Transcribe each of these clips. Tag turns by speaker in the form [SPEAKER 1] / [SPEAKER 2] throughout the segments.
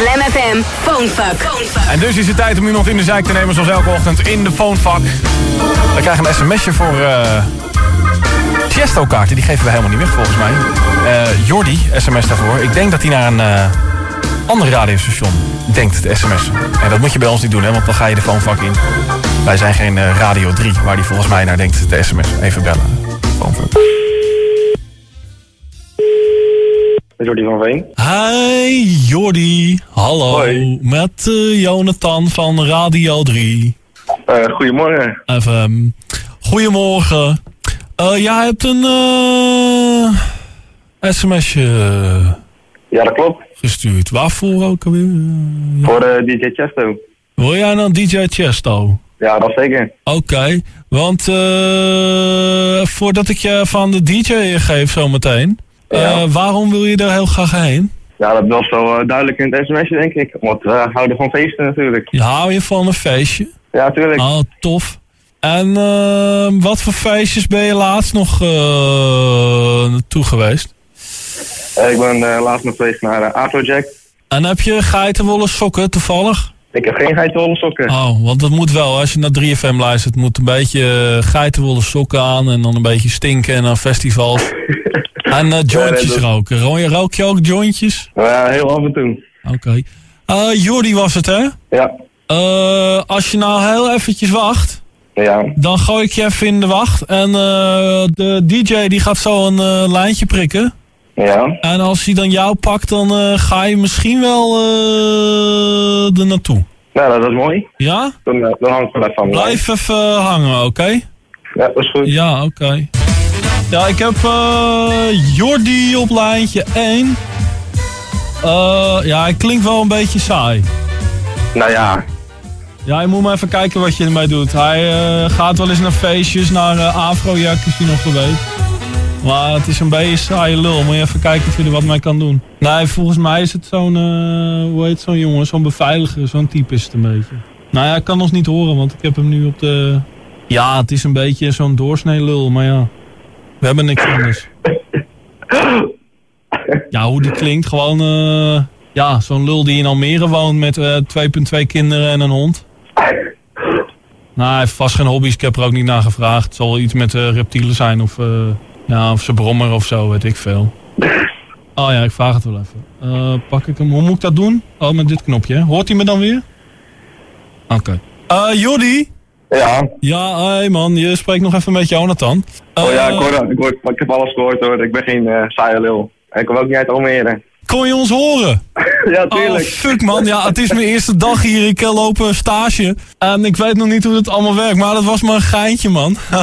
[SPEAKER 1] Slam FM Phonefuck.
[SPEAKER 2] En dus is het tijd om iemand in de zijk te nemen zoals elke ochtend in de phonevak. We krijgen een sms'je voor eh Tiesto kaarten. Die geven we helemaal niet weg volgens mij. Eh Jordi, sms daarvoor. Ik denk dat hij naar een eh ander radiostation denkt te sms'en. En dat moet je bij ons niet doen, hè, want dan ga je de phonevak in. Wij zijn geen eh, Radio 3, waar die volgens mij naar denkt te sms'en. Even bellen.
[SPEAKER 3] Jordi van Veen.
[SPEAKER 2] Hi Jordi, hallo.
[SPEAKER 3] Hoi.
[SPEAKER 2] Met eh, Jonathan van Radio 3
[SPEAKER 3] Eh, goedemorgen.
[SPEAKER 2] FM. Goedemorgen. Eh, jij hebt een sms'je
[SPEAKER 3] Ja, dat klopt.
[SPEAKER 2] gestuurd. Waarvoor ook alweer?
[SPEAKER 3] Voor DJ Chesto.
[SPEAKER 2] Wil jij dan DJ Chesto?
[SPEAKER 3] Ja, dat zeker.
[SPEAKER 2] Oké, want voordat ik je van de DJ geef zometeen,
[SPEAKER 3] Ja.
[SPEAKER 2] waarom wil je er heel graag heen?
[SPEAKER 3] Ja, dat was wel eh, duidelijk in het sms'je, denk ik. Want we houden van feesten natuurlijk.
[SPEAKER 2] Je hou je van een feestje?
[SPEAKER 3] Ja, natuurlijk.
[SPEAKER 2] Oh, tof. En eh, wat voor feestjes ben je laatst nog eh, naartoe geweest?
[SPEAKER 3] Eh, ik ben eh, laatst nog geweest naar Afrojack.
[SPEAKER 2] En heb je geitenwolle sokken toevallig?
[SPEAKER 3] Ik heb geen geitenwolle sokken.
[SPEAKER 2] Oh, want dat moet wel. Als je naar 3FM luistert, moet een beetje eh, geitenwolle sokken aan en dan een beetje stinken en dan festivals. en eh, jointjes roken. Rook je ook jointjes?
[SPEAKER 3] Ja, heel af en toe.
[SPEAKER 2] Oké. Eh Jordi was het, hè?
[SPEAKER 3] Ja.
[SPEAKER 2] Als je nou heel eventjes wacht,
[SPEAKER 3] Ja.
[SPEAKER 2] dan gooi ik je even in de wacht. En de DJ die gaat zo een lijntje prikken.
[SPEAKER 3] Ja.
[SPEAKER 2] En als hij dan jou pakt, dan eh, ga je misschien wel eh er naartoe.
[SPEAKER 3] Nou, dat is mooi.
[SPEAKER 2] Ja?
[SPEAKER 3] Dan, eh, dan hang ik wel even van.
[SPEAKER 2] Blijf even hangen, oké?
[SPEAKER 3] Ja, dat is goed.
[SPEAKER 2] Ja, oké. Ja, ik heb eh Jordi op lijntje 1. Eh, ja, hij klinkt wel een beetje saai.
[SPEAKER 3] Nou ja.
[SPEAKER 2] Ja, je moet maar even kijken wat je ermee doet. Hij gaat wel eens naar feestjes, naar uh, Afrojack is hij nog geweest. Maar het is een beetje saaie lul. Moet je even kijken of je er wat mee kan doen. Nee, volgens mij is het zo'n, eh, hoe heet zo'n jongen? Zo'n beveiliger, zo'n type is het een beetje. Nou ja, ik kan ons niet horen, want ik heb hem nu op de... Ja, het is een beetje zo'n doorsnee lul, maar ja. We hebben niks anders. Ja, hoe die klinkt, gewoon... eh, ja, zo'n lul die in Almere woont met eh 2,2 kinderen en een hond. Nou, vast geen hobby's. Ik heb er ook niet naar gevraagd. Het zal iets met reptielen zijn of, ja, of zijn brommer of zo, weet ik veel. Oh ja, ik vraag het wel even. Eh, pak ik hem. Hoe moet ik dat doen? Oh, met dit knopje. hè? Hoort hij me dan weer? Oké. Eh Jordi?
[SPEAKER 3] Ja.
[SPEAKER 2] Ja, hey man, je spreekt nog even met Jonathan.
[SPEAKER 3] Oh ja,
[SPEAKER 2] Eh,
[SPEAKER 3] ik, hoor, dat. ik, hoor, ik heb alles gehoord hoor. Ik ben geen eh saaie lul. Ik kom ook niet uit Almere.
[SPEAKER 2] Kon je ons horen?
[SPEAKER 3] ja,
[SPEAKER 2] Oh,
[SPEAKER 3] tuurlijk.
[SPEAKER 2] fuck man. Ja, het is mijn eerste dag hier. Ik eh, loop een stage. En ik weet nog niet hoe het allemaal werkt. Maar dat was maar een geintje, man.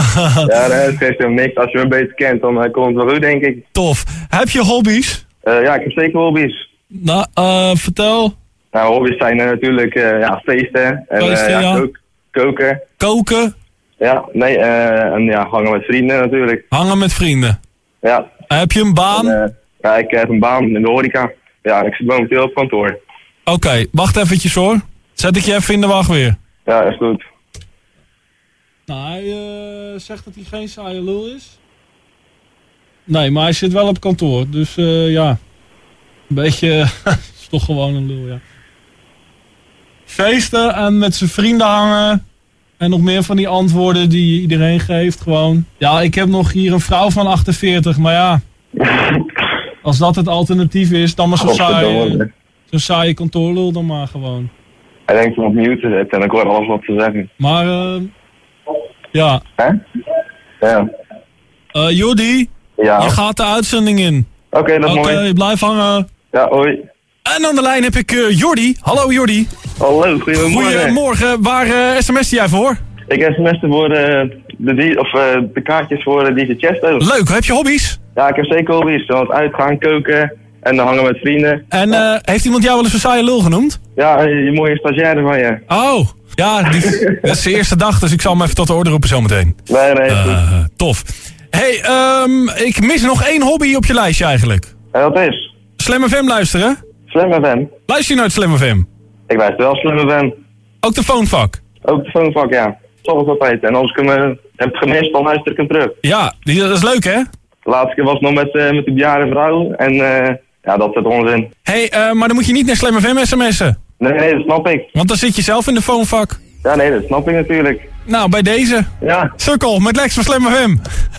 [SPEAKER 3] Ja, dat geeft helemaal niks. Als je me beter kent, dan eh, komt het wel goed, denk ik.
[SPEAKER 2] Tof. Heb je hobby's?
[SPEAKER 3] Eh, ja, ik heb zeker hobby's.
[SPEAKER 2] Nou, eh, vertel.
[SPEAKER 3] Nou, hobby's zijn natuurlijk eh, ja, feesten. En, eh,
[SPEAKER 2] Feesten, ja.
[SPEAKER 3] koken.
[SPEAKER 2] Koken.
[SPEAKER 3] Ja, nee, eh, en ja, hangen met vrienden natuurlijk.
[SPEAKER 2] Hangen met vrienden.
[SPEAKER 3] Ja,
[SPEAKER 2] Heb je een baan?
[SPEAKER 3] en, eh, ja, ik heb een baan in de horeca. Ja, ik zit momenteel op kantoor.
[SPEAKER 2] Oké, wacht eventjes hoor. Zet ik je even in de wacht weer.
[SPEAKER 3] Ja, is goed.
[SPEAKER 2] Nou, hij eh, zegt dat hij geen saaie lul is. Nee, maar hij zit wel op kantoor. Dus eh, ja, een beetje... is toch gewoon een lul, ja. Feesten en met zijn vrienden hangen. En nog meer van die antwoorden die iedereen geeft gewoon. Ja, ik heb nog hier een vrouw van 48, maar ja... Als dat het alternatief is, dan maar zo'n saaie, zo'n saaie kantoorlul dan maar gewoon.
[SPEAKER 3] Hij denkt om op mute te zetten en ik hoor alles wat ze zeggen.
[SPEAKER 2] Maar eh, ja,
[SPEAKER 3] Hè? Ja.
[SPEAKER 2] Eh Jordi,
[SPEAKER 3] Ja.
[SPEAKER 2] je gaat de uitzending in.
[SPEAKER 3] Oké, dat is
[SPEAKER 2] Oké,
[SPEAKER 3] mooi.
[SPEAKER 2] blijf hangen.
[SPEAKER 3] Ja, hoi.
[SPEAKER 2] En aan de lijn heb ik eh, Jordi. Hallo Jordi.
[SPEAKER 3] Hallo, goedemorgen.
[SPEAKER 2] Goedemorgen. Waar eh sms'te jij voor?
[SPEAKER 3] Ik sms'te voor eh, de, die, of, eh, de kaartjes voor eh, DJ Chesto.
[SPEAKER 2] Leuk, heb je hobby's?
[SPEAKER 3] Ja, ik heb zeker hobby's. Zoals uitgaan, koken en dan hangen met vrienden.
[SPEAKER 2] En eh, heeft iemand jou wel eens een saaie lul genoemd?
[SPEAKER 3] Ja, je mooie stagiaire van je.
[SPEAKER 2] Oh, ja, die, dat is de eerste dag, dus ik zal hem even tot de orde roepen zometeen.
[SPEAKER 3] Nee, nee.
[SPEAKER 2] Eh, tof. hey, ehm, ik mis nog één hobby op je lijstje eigenlijk.
[SPEAKER 3] En dat is?
[SPEAKER 2] Slam FM luisteren.
[SPEAKER 3] Slim FM.
[SPEAKER 2] Luister je naar het Slam FM?
[SPEAKER 3] Ik wijs wel Slim FM.
[SPEAKER 2] Ook de phonevak.
[SPEAKER 3] Ook de phonevak, ja. Soms altijd. En als ik hem eh, heb gemist, dan luister ik hem terug.
[SPEAKER 2] Ja, die, dat is leuk hè?
[SPEAKER 3] De laatste keer was het nog met, eh, met de bejaarde vrouw. En eh, Ja, dat is het onzin.
[SPEAKER 2] Hé, hey, maar dan moet je niet naar Slam FM sms'en.
[SPEAKER 3] Nee, nee, dat snap ik.
[SPEAKER 2] Want dan zit je zelf in de phonefuck.
[SPEAKER 3] Ja, nee, dat snap ik natuurlijk.
[SPEAKER 2] Nou, bij deze.
[SPEAKER 3] Ja,
[SPEAKER 2] Sukkel, met Lex van Slam FM.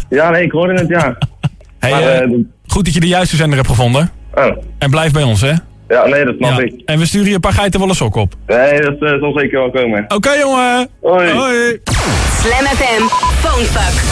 [SPEAKER 3] ja nee, ik hoorde het, ja.
[SPEAKER 2] Hey,
[SPEAKER 3] Maar,
[SPEAKER 2] eh,
[SPEAKER 3] eh,
[SPEAKER 2] goed dat je de juiste zender hebt gevonden.
[SPEAKER 3] oh.
[SPEAKER 2] En blijf bij ons, hè?
[SPEAKER 3] Ja, nee, dat snap
[SPEAKER 2] Ja.
[SPEAKER 3] ik.
[SPEAKER 2] En we sturen je een paar geitenwolle sok op.
[SPEAKER 3] Nee, dat eh, zal zeker wel komen.
[SPEAKER 2] Oké, jongen.
[SPEAKER 3] Hoi.
[SPEAKER 2] Hoi.
[SPEAKER 1] Slam FM. Phonefuck.